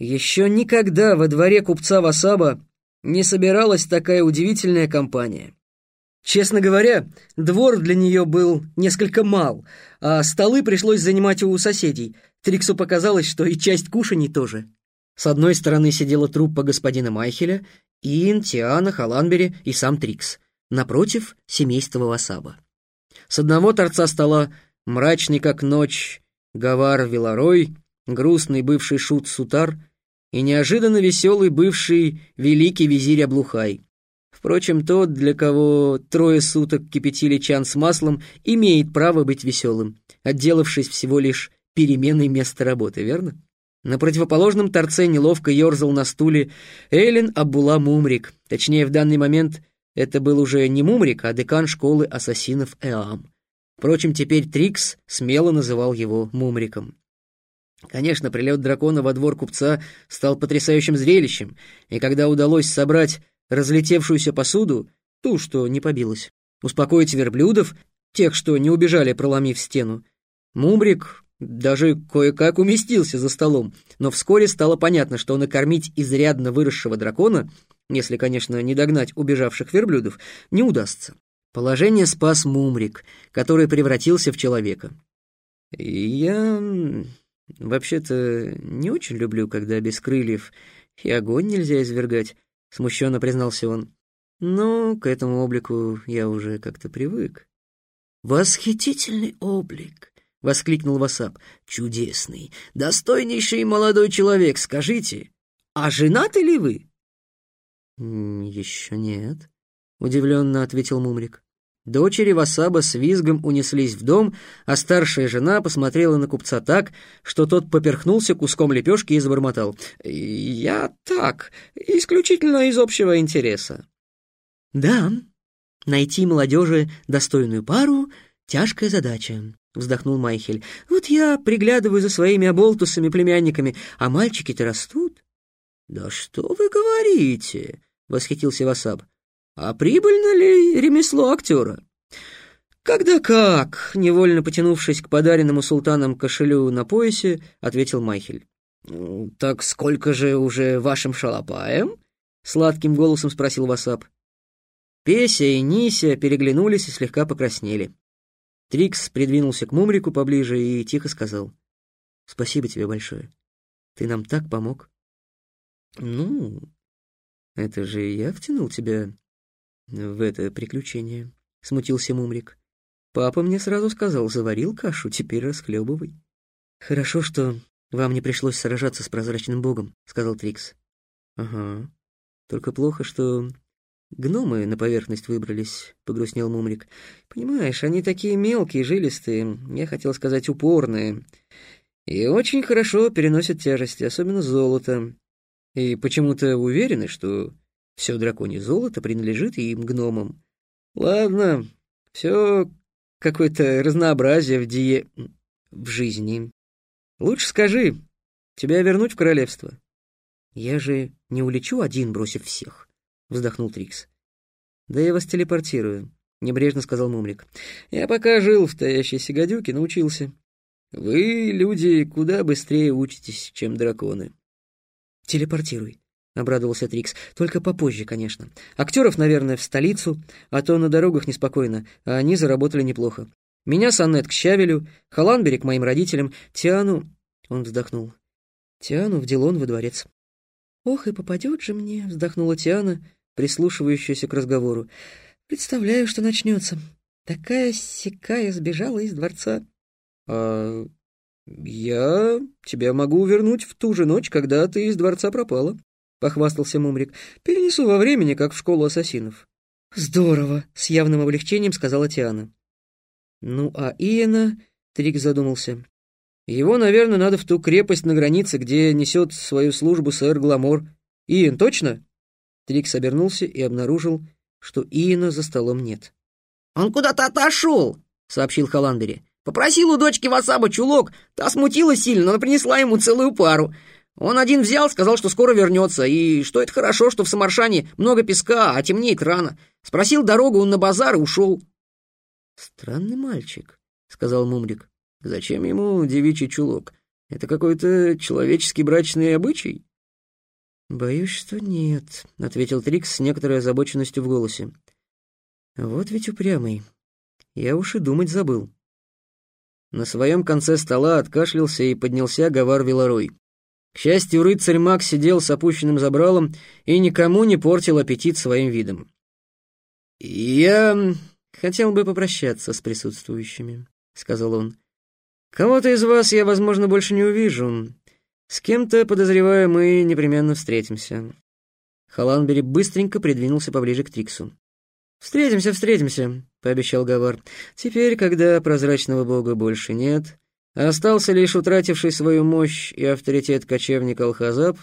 Еще никогда во дворе купца Васаба не собиралась такая удивительная компания. Честно говоря, двор для нее был несколько мал, а столы пришлось занимать у соседей. Триксу показалось, что и часть кушаний тоже. С одной стороны сидела труппа господина Майхеля, Ин, Тиана, Халанбери и сам Трикс. Напротив — семейство Васаба. С одного торца стола мрачный как ночь Гавар Виларой, грустный бывший шут Сутар и неожиданно веселый бывший великий визирь Аблухай. Впрочем, тот, для кого трое суток кипятили чан с маслом, имеет право быть веселым, отделавшись всего лишь переменой места работы, верно? На противоположном торце неловко ерзал на стуле Эллен Абула Мумрик. Точнее, в данный момент это был уже не Мумрик, а декан школы ассасинов Эам. Впрочем, теперь Трикс смело называл его Мумриком. Конечно, прилет дракона во двор купца стал потрясающим зрелищем, и когда удалось собрать разлетевшуюся посуду, ту, что не побилась, успокоить верблюдов, тех, что не убежали, проломив стену, Мумрик даже кое-как уместился за столом, но вскоре стало понятно, что накормить изрядно выросшего дракона, если, конечно, не догнать убежавших верблюдов, не удастся. Положение спас Мумрик, который превратился в человека. «Я вообще-то не очень люблю, когда без крыльев и огонь нельзя извергать», — смущенно признался он. «Но к этому облику я уже как-то привык». «Восхитительный облик!» — воскликнул Васап. «Чудесный, достойнейший молодой человек, скажите, а женаты ли вы?» «Еще нет», — удивленно ответил Мумрик. Дочери Васаба с визгом унеслись в дом, а старшая жена посмотрела на купца так, что тот поперхнулся куском лепешки и забормотал. «Я так, исключительно из общего интереса». «Да, найти молодежи достойную пару — тяжкая задача», — вздохнул Майхель. «Вот я приглядываю за своими оболтусами племянниками, а мальчики-то растут». «Да что вы говорите?» — восхитился Васаб. «А прибыльно ли ремесло актера?» «Когда как?» — невольно потянувшись к подаренному султаном кошелю на поясе, ответил Майхель. «Так сколько же уже вашим шалопаем?» — сладким голосом спросил Васап. Песя и Нися переглянулись и слегка покраснели. Трикс придвинулся к Мумрику поближе и тихо сказал. «Спасибо тебе большое. Ты нам так помог». «Ну, это же я втянул тебя в это приключение», — смутился Мумрик. «Папа мне сразу сказал, заварил кашу, теперь расхлебывай». «Хорошо, что вам не пришлось сражаться с прозрачным богом», — сказал Трикс. «Ага. Только плохо, что «Гномы на поверхность выбрались», — погрустнел Мумрик. «Понимаешь, они такие мелкие, жилистые, я хотел сказать упорные, и очень хорошо переносят тяжести, особенно золото. И почему-то уверены, что все драконье золото принадлежит им гномам. Ладно, все какое-то разнообразие в дие... в жизни. Лучше скажи, тебя вернуть в королевство?» «Я же не улечу один, бросив всех» вздохнул Трикс. «Да я вас телепортирую», — небрежно сказал Мумрик. «Я пока жил в таящейся гадюке, научился. Вы, люди, куда быстрее учитесь, чем драконы». «Телепортируй», — обрадовался Трикс. «Только попозже, конечно. Актеров, наверное, в столицу, а то на дорогах неспокойно, а они заработали неплохо. Меня с Аннет к Щавелю, Халанбери к моим родителям, Тиану...» Он вздохнул. «Тиану в Дилон во дворец». «Ох, и попадет же мне», — вздохнула Тиана, — прислушивающаяся к разговору. «Представляю, что начнется. Такая сякая сбежала из дворца». «А я тебя могу вернуть в ту же ночь, когда ты из дворца пропала», — похвастался Мумрик. «Перенесу во времени, как в школу ассасинов». «Здорово!» — с явным облегчением сказала Тиана. «Ну, а Иена...» — Трик задумался. «Его, наверное, надо в ту крепость на границе, где несет свою службу сэр Гламор. Иен, точно?» Трикс обернулся и обнаружил, что Иена за столом нет. «Он куда-то отошел», — сообщил Халандери. «Попросил у дочки Васаба чулок, та смутилась сильно, но принесла ему целую пару. Он один взял, сказал, что скоро вернется, и что это хорошо, что в Самаршане много песка, а темнеет рано. Спросил дорогу, он на базар и ушел». «Странный мальчик», — сказал Мумрик. «Зачем ему девичий чулок? Это какой-то человеческий брачный обычай?» «Боюсь, что нет», — ответил Трикс с некоторой озабоченностью в голосе. «Вот ведь упрямый. Я уж и думать забыл». На своем конце стола откашлялся и поднялся Гавар Велорой. К счастью, рыцарь Мак сидел с опущенным забралом и никому не портил аппетит своим видом. «Я хотел бы попрощаться с присутствующими», — сказал он. «Кого-то из вас я, возможно, больше не увижу. С кем-то, подозреваю, мы непременно встретимся». Халанбери быстренько придвинулся поближе к Триксу. «Встретимся, встретимся», — пообещал Гавар. «Теперь, когда прозрачного бога больше нет, Остался лишь утративший свою мощь и авторитет кочевник Алхазаб,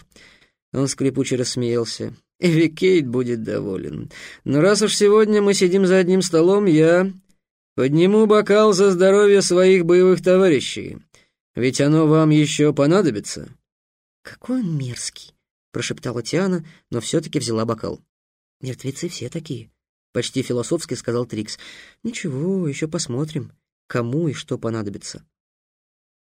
он скрипуче рассмеялся. Эвикейт будет доволен. Но раз уж сегодня мы сидим за одним столом, я подниму бокал за здоровье своих боевых товарищей. Ведь оно вам еще понадобится. Какой он мерзкий, прошептала Тиана, но все-таки взяла бокал. Мертвецы все такие, почти философски сказал Трикс. Ничего, еще посмотрим, кому и что понадобится.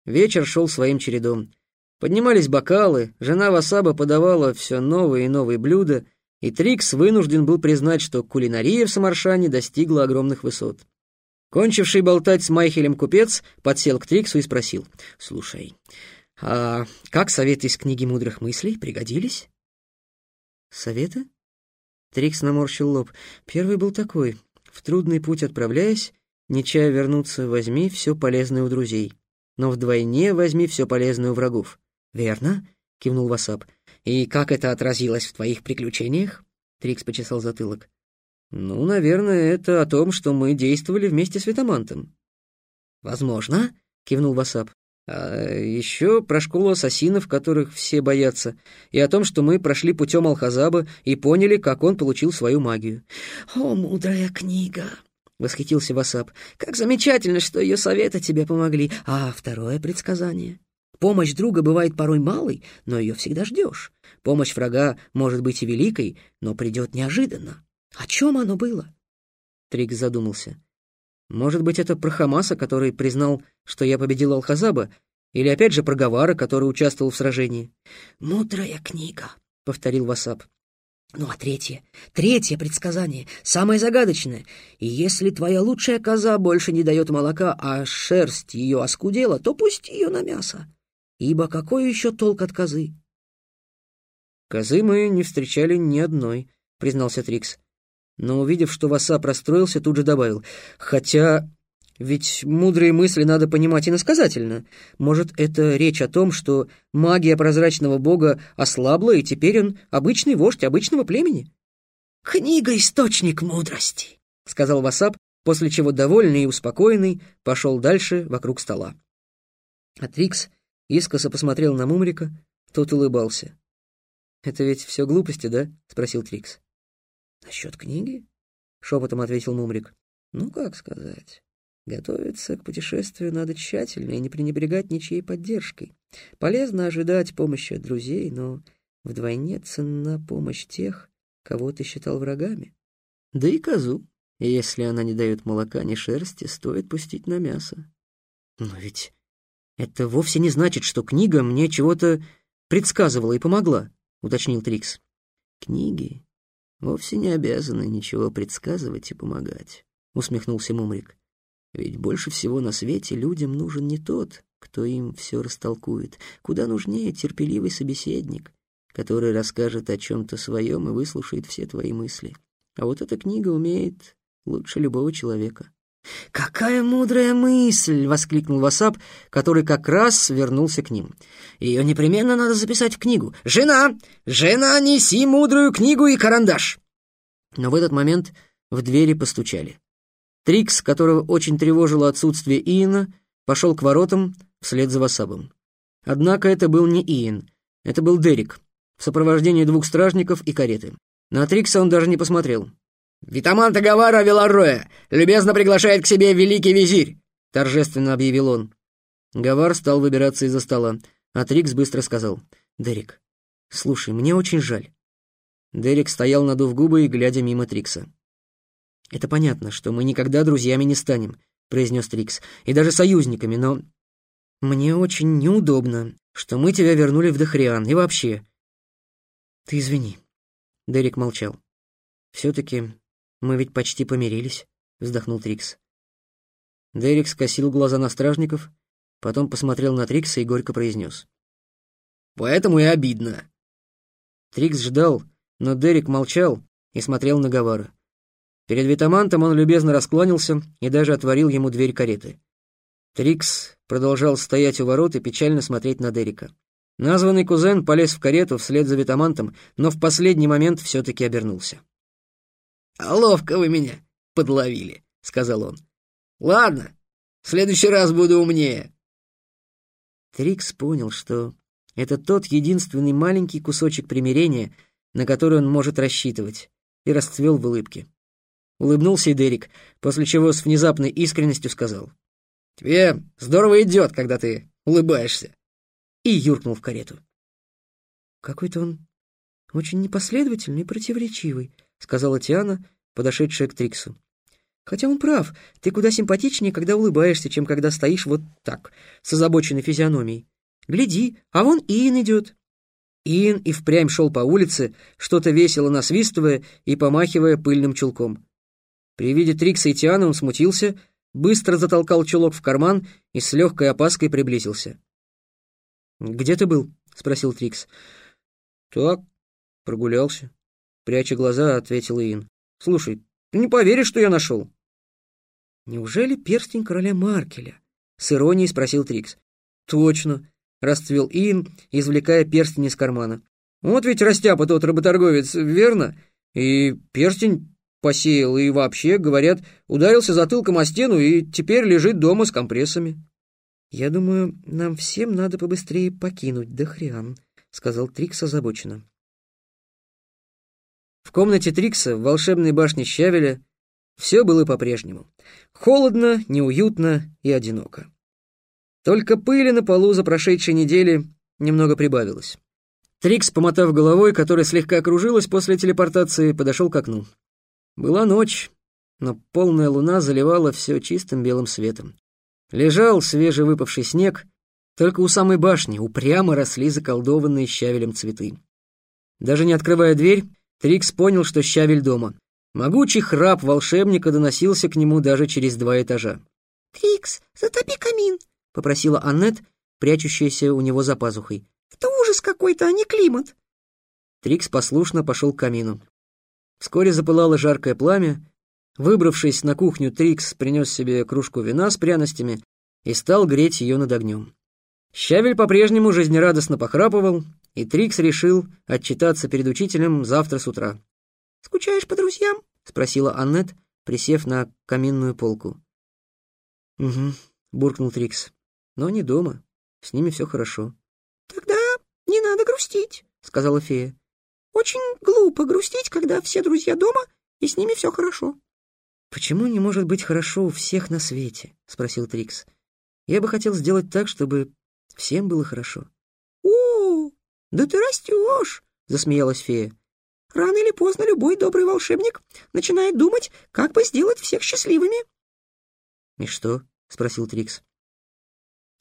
Вечер шел своим чередом. Поднимались бокалы, жена Васаба подавала все новые и новые блюда, и Трикс вынужден был признать, что кулинария в Самаршане достигла огромных высот. Кончивший болтать с Майхелем купец подсел к Триксу и спросил, «Слушай, а как советы из книги мудрых мыслей пригодились?» «Советы?» Трикс наморщил лоб. Первый был такой. «В трудный путь отправляясь, не чая вернуться, возьми все полезное у друзей» но вдвойне возьми все полезное у врагов. Верно? кивнул Васап. И как это отразилось в твоих приключениях? Трикс почесал затылок. Ну, наверное, это о том, что мы действовали вместе с Витамантом. Возможно, кивнул Васап. А еще про школу ассасинов, которых все боятся, и о том, что мы прошли путем Алхазаба и поняли, как он получил свою магию. «О, мудрая книга!» Восхитился Васап. «Как замечательно, что ее советы тебе помогли. А второе предсказание? Помощь друга бывает порой малой, но ее всегда ждешь. Помощь врага может быть и великой, но придет неожиданно. О чем оно было?» Трикс задумался. «Может быть, это про Хамаса, который признал, что я победил Алхазаба, или опять же про Гавара, который участвовал в сражении?» «Мудрая книга», — повторил Васап. Ну а третье, третье предсказание, самое загадочное. Если твоя лучшая коза больше не дает молока, а шерсть ее оскудела, то пусть ее на мясо. Ибо какой еще толк от козы? Козы мы не встречали ни одной, признался Трикс. Но увидев, что Васа простроился, тут же добавил. Хотя ведь мудрые мысли надо понимать иносказательно. Может, это речь о том, что магия прозрачного бога ослабла, и теперь он обычный вождь обычного племени? «Книга — источник мудрости», — сказал Васап, после чего довольный и успокоенный пошел дальше вокруг стола. А Трикс искоса посмотрел на Мумрика, тот улыбался. «Это ведь все глупости, да?» — спросил Трикс. «Насчет книги?» — шепотом ответил Мумрик. «Ну, как сказать?» Готовиться к путешествию надо тщательно и не пренебрегать ничьей поддержкой. Полезно ожидать помощи от друзей, но вдвойне ценна помощь тех, кого ты считал врагами. Да и козу, если она не дает молока ни шерсти, стоит пустить на мясо. Но ведь это вовсе не значит, что книга мне чего-то предсказывала и помогла, уточнил Трикс. Книги вовсе не обязаны ничего предсказывать и помогать, усмехнулся Мумрик. Ведь больше всего на свете людям нужен не тот, кто им все растолкует. Куда нужнее терпеливый собеседник, который расскажет о чем-то своем и выслушает все твои мысли. А вот эта книга умеет лучше любого человека. «Какая мудрая мысль!» — воскликнул Васап, который как раз вернулся к ним. «Ее непременно надо записать в книгу. Жена! Жена, неси мудрую книгу и карандаш!» Но в этот момент в двери постучали. Трикс, которого очень тревожило отсутствие Иена, пошел к воротам вслед за Васабом. Однако это был не Иен, это был Дерек, в сопровождении двух стражников и кареты. На Трикса он даже не посмотрел. «Витаманта Гавара Велароя любезно приглашает к себе великий визирь!» — торжественно объявил он. Гавар стал выбираться из-за стола, а Трикс быстро сказал. «Дерек, слушай, мне очень жаль». Дерек стоял, надув губы и глядя мимо Трикса. «Это понятно, что мы никогда друзьями не станем», — произнес Трикс, — «и даже союзниками, но мне очень неудобно, что мы тебя вернули в Дохриан, и вообще...» Ты извини. Дерек молчал. Все-таки мы ведь почти помирились, вздохнул Трикс. Дерек скосил глаза на стражников, потом посмотрел на Трикса и горько произнес. «Поэтому и обидно». Трикс ждал, но Дерек молчал и смотрел на Гавара. Перед Витамантом он любезно раскланялся и даже отворил ему дверь кареты. Трикс продолжал стоять у ворот и печально смотреть на Дерека. Названный кузен полез в карету вслед за Витамантом, но в последний момент все-таки обернулся. «А ловко вы меня подловили», — сказал он. «Ладно, в следующий раз буду умнее». Трикс понял, что это тот единственный маленький кусочек примирения, на который он может рассчитывать, и расцвел в улыбке. Улыбнулся и Дерек, после чего с внезапной искренностью сказал. «Тебе здорово идет, когда ты улыбаешься». И юркнул в карету. «Какой-то он очень непоследовательный и противоречивый», сказала Тиана, подошедшая к Триксу. «Хотя он прав, ты куда симпатичнее, когда улыбаешься, чем когда стоишь вот так, с озабоченной физиономией. Гляди, а вон Иэн идет». Иэн и впрямь шел по улице, что-то весело насвистывая и помахивая пыльным чулком. При виде Трикса и Тианы он смутился, быстро затолкал чулок в карман и с легкой опаской приблизился. «Где ты был?» — спросил Трикс. «Так, прогулялся», — пряча глаза, ответил Иэн. «Слушай, ты не поверишь, что я нашел?» «Неужели перстень короля Маркеля?» — с иронией спросил Трикс. «Точно», — расцвел Иэн, извлекая перстень из кармана. «Вот ведь растяпа тот работорговец, верно? И перстень посеял, и вообще, говорят, ударился затылком о стену и теперь лежит дома с компрессами». «Я думаю, нам всем надо побыстрее покинуть Дохриан», — сказал Трикс озабоченно. В комнате Трикса в волшебной башне Щавеля все было по-прежнему. Холодно, неуютно и одиноко. Только пыли на полу за прошедшей недели немного прибавилось. Трикс, помотав головой, которая слегка окружилась после телепортации, подошел к окну. Была ночь, но полная луна заливала все чистым белым светом. Лежал свежевыпавший снег, только у самой башни упрямо росли заколдованные щавелем цветы. Даже не открывая дверь, Трикс понял, что щавель дома. Могучий храп волшебника доносился к нему даже через два этажа. «Трикс, затопи камин», — попросила Аннет, прячущаяся у него за пазухой. «Это ужас какой-то, а не климат». Трикс послушно пошел к камину. Вскоре запылало жаркое пламя. Выбравшись на кухню, Трикс принес себе кружку вина с пряностями и стал греть ее над огнем. Щавель по-прежнему жизнерадостно похрапывал, и Трикс решил отчитаться перед учителем завтра с утра. «Скучаешь по друзьям?» — спросила Аннет, присев на каминную полку. «Угу», — буркнул Трикс. «Но не дома. С ними все хорошо». «Тогда не надо грустить», — сказала фея. Очень глупо грустить, когда все друзья дома, и с ними все хорошо. «Почему не может быть хорошо у всех на свете?» — спросил Трикс. «Я бы хотел сделать так, чтобы всем было хорошо». «О, да ты растешь!» — засмеялась фея. «Рано или поздно любой добрый волшебник начинает думать, как бы сделать всех счастливыми». «И что?» — спросил Трикс.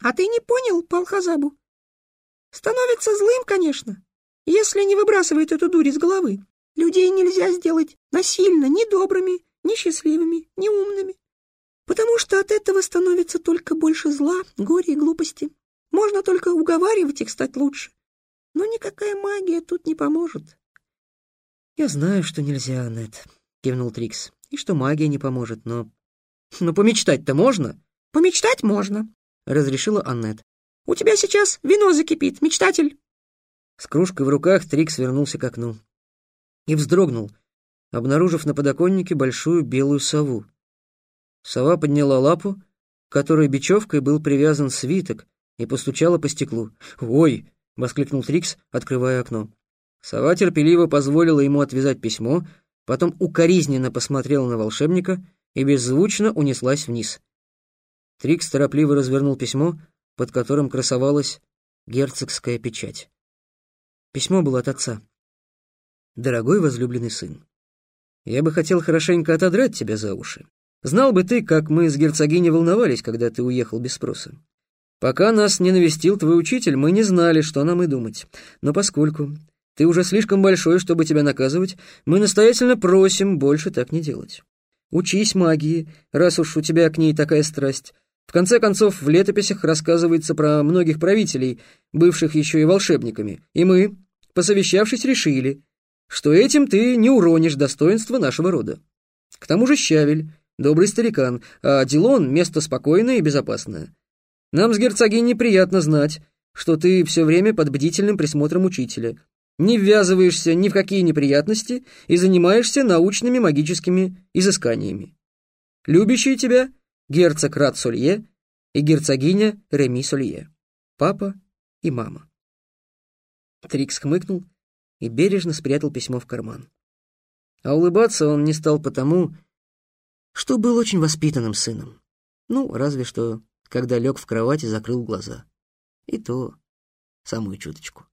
«А ты не понял, Палхазабу? Становится злым, конечно, если не выбрасывает эту дурь из головы. Людей нельзя сделать насильно ни добрыми, ни счастливыми, ни умными. Потому что от этого становится только больше зла, горя и глупости. Можно только уговаривать их стать лучше. Но никакая магия тут не поможет. «Я знаю, что нельзя, Аннет», — кивнул Трикс. «И что магия не поможет, но...» «Но помечтать-то можно?» «Помечтать можно», — разрешила Аннет. «У тебя сейчас вино закипит, мечтатель». С кружкой в руках Трикс вернулся к окну. И вздрогнул, обнаружив на подоконнике большую белую сову. Сова подняла лапу, к которой бечевкой был привязан свиток, и постучала по стеклу. «Ой!» — воскликнул Трикс, открывая окно. Сова терпеливо позволила ему отвязать письмо, потом укоризненно посмотрела на волшебника и беззвучно унеслась вниз. Трикс торопливо развернул письмо, под которым красовалась герцогская печать. Письмо было от отца. «Дорогой возлюбленный сын, я бы хотел хорошенько отодрать тебя за уши. Знал бы ты, как мы с герцогиней волновались, когда ты уехал без спроса. Пока нас не навестил твой учитель, мы не знали, что нам и думать. Но поскольку Ты уже слишком большой, чтобы тебя наказывать. Мы настоятельно просим больше так не делать. Учись магии, раз уж у тебя к ней такая страсть. В конце концов, в летописях рассказывается про многих правителей, бывших еще и волшебниками, и мы, посовещавшись, решили, что этим ты не уронишь достоинства нашего рода. К тому же Щавель, добрый старикан, а Дилон — место спокойное и безопасное. Нам с герцогиней приятно знать, что ты все время под бдительным присмотром учителя, не ввязываешься ни в какие неприятности и занимаешься научными магическими изысканиями. Любящие тебя герцог Рад Солье и герцогиня Реми Солье, папа и мама. Трикс хмыкнул и бережно спрятал письмо в карман. А улыбаться он не стал потому, что был очень воспитанным сыном. Ну, разве что, когда лег в кровать и закрыл глаза. И то самую чуточку.